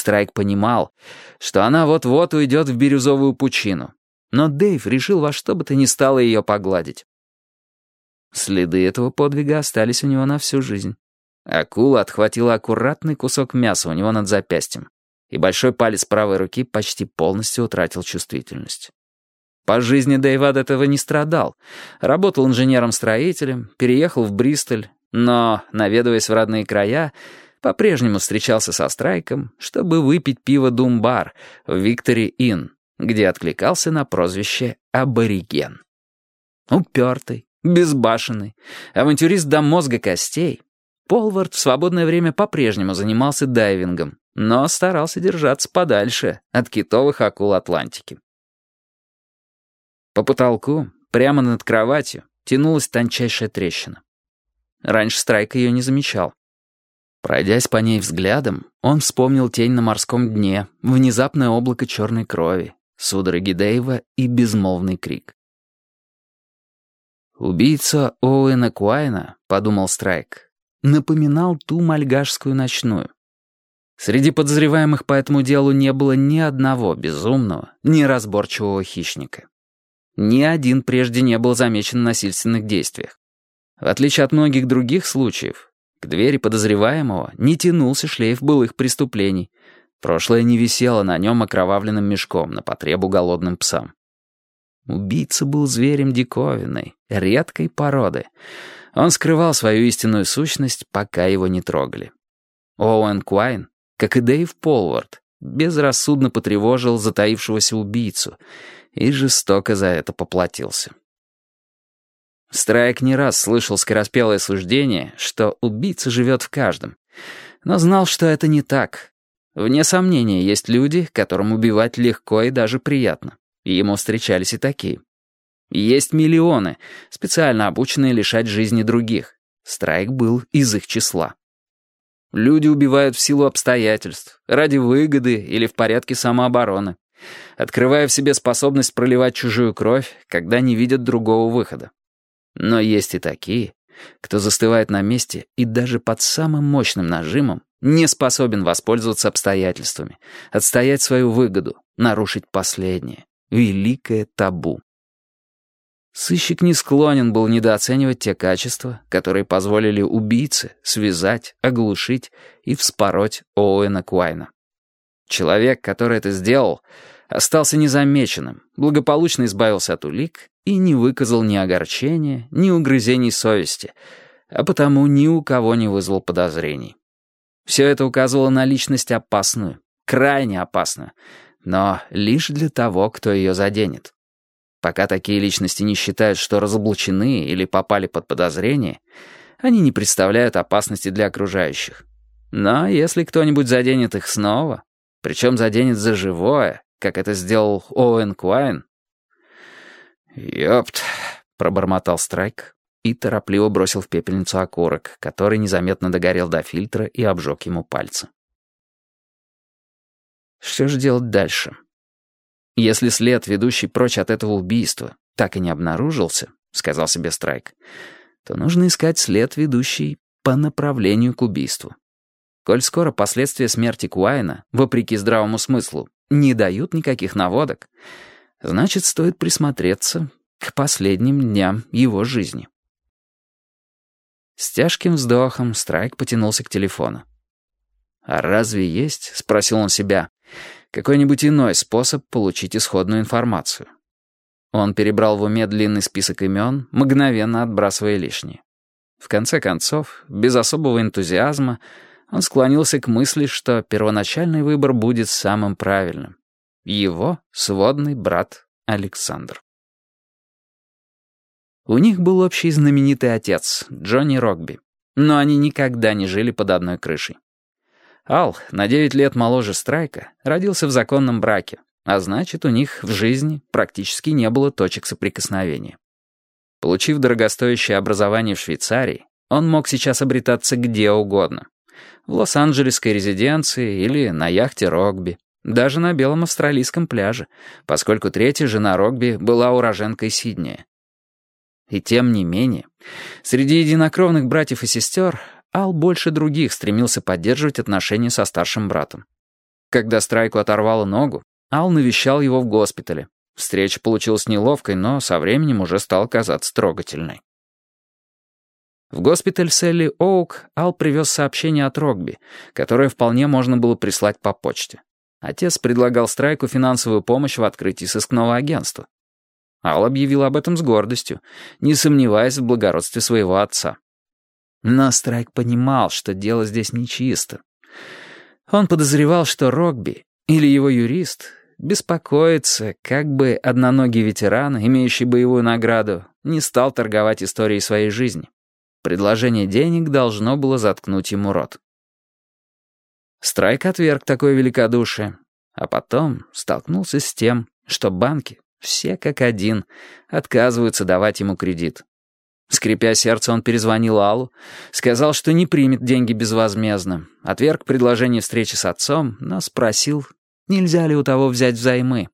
Страйк понимал, что она вот-вот уйдет в бирюзовую пучину. Но Дэйв решил во что бы то ни стало ее погладить. Следы этого подвига остались у него на всю жизнь. Акула отхватила аккуратный кусок мяса у него над запястьем, и большой палец правой руки почти полностью утратил чувствительность. По жизни Дэйв от этого не страдал. Работал инженером-строителем, переехал в Бристоль, но, наведываясь в родные края, по-прежнему встречался со Страйком, чтобы выпить пиво «Думбар» в Виктори Inn, где откликался на прозвище «Абориген». Упертый, безбашенный, авантюрист до мозга костей, Полвард в свободное время по-прежнему занимался дайвингом, но старался держаться подальше от китовых акул Атлантики. По потолку, прямо над кроватью, тянулась тончайшая трещина. Раньше Страйк ее не замечал. Пройдясь по ней взглядом, он вспомнил тень на морском дне, внезапное облако черной крови, судороги Дэйва и безмолвный крик. «Убийца Оуэна Куайна», — подумал Страйк, — напоминал ту мальгашскую ночную. Среди подозреваемых по этому делу не было ни одного безумного, неразборчивого хищника. Ни один прежде не был замечен в насильственных действиях. В отличие от многих других случаев, к двери подозреваемого не тянулся шлейф былых преступлений. Прошлое не висело на нем окровавленным мешком на потребу голодным псам. Убийца был зверем диковинной, редкой породы. Он скрывал свою истинную сущность, пока его не трогали. Оуэн Куайн, как и Дэйв Полвард, безрассудно потревожил затаившегося убийцу и жестоко за это поплатился. Страйк не раз слышал скороспелое суждение, что убийца живет в каждом, но знал, что это не так. Вне сомнения, есть люди, которым убивать легко и даже приятно. И ему встречались и такие. Есть миллионы, специально обученные лишать жизни других. Страйк был из их числа. Люди убивают в силу обстоятельств, ради выгоды или в порядке самообороны, открывая в себе способность проливать чужую кровь, когда не видят другого выхода. Но есть и такие, кто застывает на месте и даже под самым мощным нажимом не способен воспользоваться обстоятельствами, отстоять свою выгоду, нарушить последнее, великое табу. Сыщик не склонен был недооценивать те качества, которые позволили убийце связать, оглушить и вспороть Оуэна Куайна. Человек, который это сделал, остался незамеченным, благополучно избавился от улик и не выказал ни огорчения, ни угрызений совести, а потому ни у кого не вызвал подозрений. Все это указывало на личность опасную, крайне опасную, но лишь для того, кто ее заденет. Пока такие личности не считают, что разоблачены или попали под подозрение, они не представляют опасности для окружающих. Но если кто-нибудь заденет их снова, причем заденет за живое, как это сделал Оуэн Куайн, «Ёпт», — пробормотал Страйк и торопливо бросил в пепельницу окурок, который незаметно догорел до фильтра и обжег ему пальцы. Что же делать дальше? Если след, ведущий прочь от этого убийства, так и не обнаружился, — сказал себе Страйк, — то нужно искать след, ведущий по направлению к убийству. Коль скоро последствия смерти Куайна, вопреки здравому смыслу, не дают никаких наводок, Значит, стоит присмотреться к последним дням его жизни. С тяжким вздохом Страйк потянулся к телефону. «А разве есть, — спросил он себя, — какой-нибудь иной способ получить исходную информацию?» Он перебрал в уме длинный список имен, мгновенно отбрасывая лишнее. В конце концов, без особого энтузиазма, он склонился к мысли, что первоначальный выбор будет самым правильным. Его сводный брат Александр. У них был общий знаменитый отец, Джонни Рокби, но они никогда не жили под одной крышей. Ал, на 9 лет моложе Страйка, родился в законном браке, а значит, у них в жизни практически не было точек соприкосновения. Получив дорогостоящее образование в Швейцарии, он мог сейчас обретаться где угодно. В Лос-Анджелесской резиденции или на яхте Рокби, даже на белом австралийском пляже, поскольку третья жена Рогби была уроженкой Сиднея. И тем не менее, среди единокровных братьев и сестер Ал больше других стремился поддерживать отношения со старшим братом. Когда Страйку оторвало ногу, Ал навещал его в госпитале. Встреча получилась неловкой, но со временем уже стала казаться трогательной. В госпиталь Селли Оук Ал привез сообщение от Рогби, которое вполне можно было прислать по почте. Отец предлагал Страйку финансовую помощь в открытии сыскного агентства. Ал объявил об этом с гордостью, не сомневаясь в благородстве своего отца. Но Страйк понимал, что дело здесь нечисто. Он подозревал, что Рогби или его юрист беспокоится, как бы одноногий ветеран, имеющий боевую награду, не стал торговать историей своей жизни. Предложение денег должно было заткнуть ему рот. Страйк отверг такое великодушие, а потом столкнулся с тем, что банки, все как один, отказываются давать ему кредит. Скрипя сердце, он перезвонил Аллу, сказал, что не примет деньги безвозмездно, отверг предложение встречи с отцом, но спросил, нельзя ли у того взять взаймы.